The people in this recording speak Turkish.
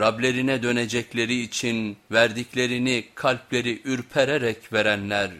Rablerine dönecekleri için verdiklerini kalpleri ürpererek verenler,